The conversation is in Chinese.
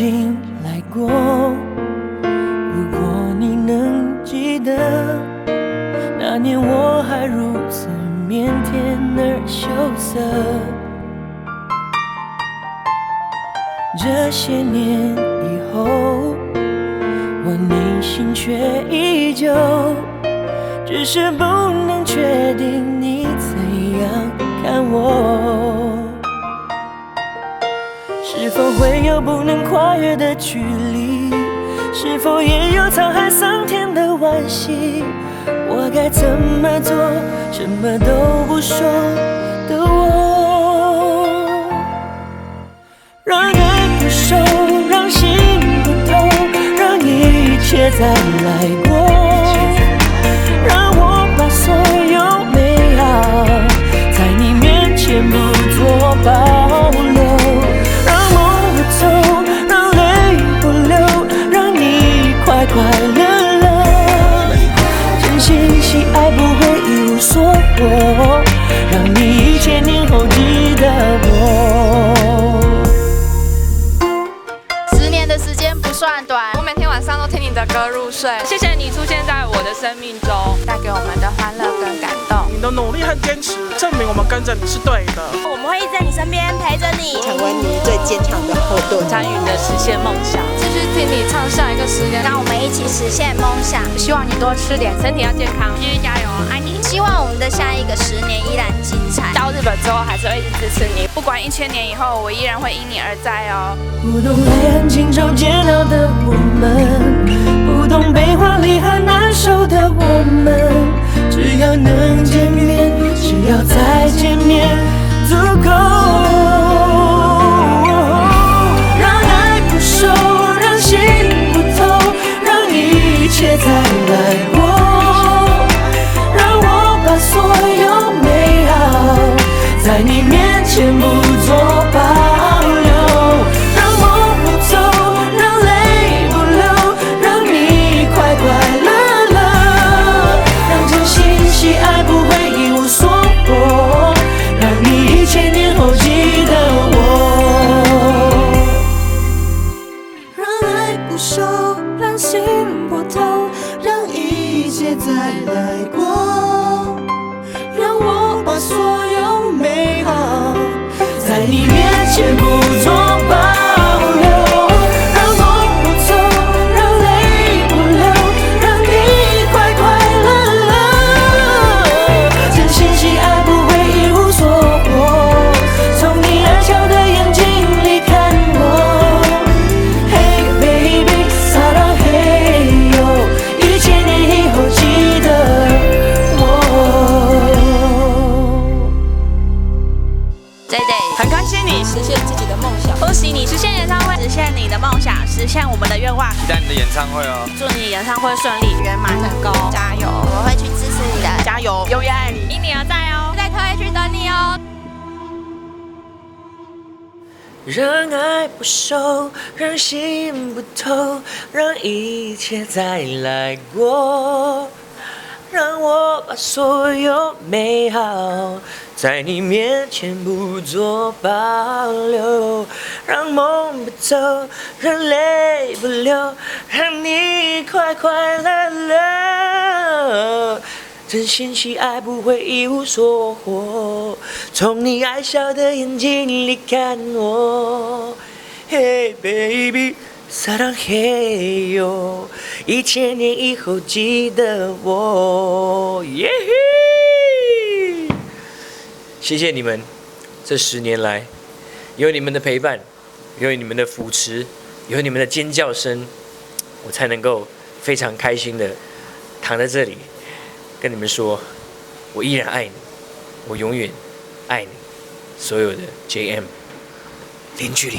经来过。如果你能记得，那年我还如此腼腆而羞涩。这些年以后，我内心却依旧，只是不能确定你怎样看我。是否会有不能跨越的距离？是否也有沧海桑田的惋惜？我该怎么做？什么都不说的我，让爱不收，让心不痛，让一切再来入睡，谢谢你出现在我的生命中。带给我们的欢乐跟感动。你的努力和坚持，证明我们跟着你是对的。我们会一直在你身边陪着你，成为你最坚强的后盾。参与你的实现梦想，继续听你唱下一个十年，让我们一起实现梦想。希望你多吃点，身体要健康，继续加油，爱你。希望我们的下一个十年依然精彩。到日本之后还是会一直支持你，不管一千年以后，我依然会因你而在哦。不懂爱恨情愁煎熬的我们，不懂悲欢离合难受的我们，只要能见面，只要再见面足够。让爱不收，让心不透，让一切再来过，让我把所有美好在你面前不再来过，让我把所有美好在你面前实现自己的梦想，恭喜你实现演唱会，实现你的梦想，实现我们的愿望。期待你的演唱会哦。祝你演唱会顺利，圆满成功，加油！我会去支持你的，加油，永远爱你，因你而在哦。在特爱区等你哦。让爱不收，让心不透，让一切再来过，让我把所有美好在你面前不做保留，让梦不走，让泪不流，让你快快乐乐。真心喜爱不会一无所获，从你爱笑的眼睛里看我。Hey baby，撒浪嘿哟，一千年以后记得我。耶嘿！谢谢你们，这十年来，有你们的陪伴，有你们的扶持，有你们的尖叫声，我才能够非常开心的躺在这里。跟你们说，我依然爱你，我永远爱你，所有的 JM，零距离。